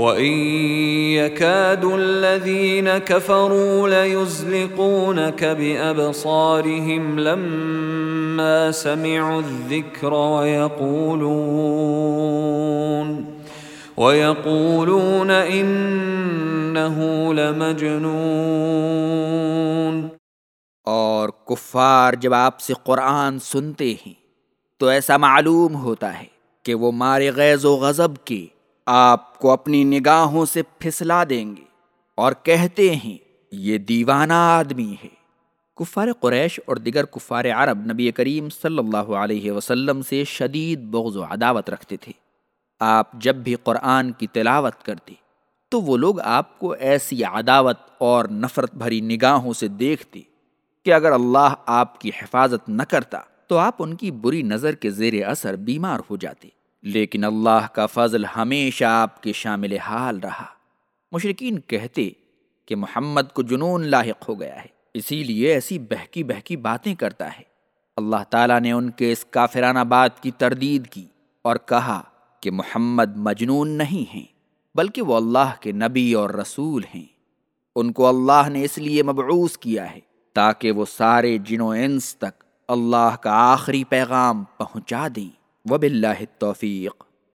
وَإِن يَكَادُ الَّذِينَ كَفَرُوا لَيُزْلِقُونَكَ بِأَبْصَارِهِمْ لَمَّا سَمِعُوا الذِّكْرَ وَيَقُولُونَ وَيَقُولُونَ إِنَّهُ لَمَجْنُونَ اور کفار جب آپ سے قرآن سنتے ہیں تو ایسا معلوم ہوتا ہے کہ وہ مارے غیظ و غضب کے آپ کو اپنی نگاہوں سے پھسلا دیں گے اور کہتے ہیں، یہ دیوانہ آدمی ہے۔ کفار قریش اور دیگر کفار عرب نبی کریم صلی اللہ علیہ وسلم سے شدید بغض و عداوت رکھتے تھے۔ آپ جب بھی قرآن کی تلاوت کرتے، تو وہ لوگ آپ کو ایسی عداوت اور نفرت بھری نگاہوں سے دیکھتے کہ اگر اللہ آپ کی حفاظت نہ کرتا، تو آپ ان کی بری نظر کے زیر اثر بیمار ہو جاتے۔ لیکن اللہ کا فضل ہمیشہ آپ کے شامل حال رہا۔ مشرقین کہتے کہ محمد کو جنون لاحق ہو گیا ہے، اسی لیے ایسی بہکی بہکی باتیں کرتا ہے۔ اللہ تعالیٰ نے ان کے اس کافرانہ بات کی تردید کی اور کہا کہ محمد مجنون نہیں ہیں، بلکہ وہ اللہ کے نبی اور رسول ہیں۔ ان کو اللہ نے اس لیے مبعوث کیا ہے تاکہ وہ سارے جن و انس تک اللہ کا آخری پیغام پہنچا دیں۔ وب اللہ توفیق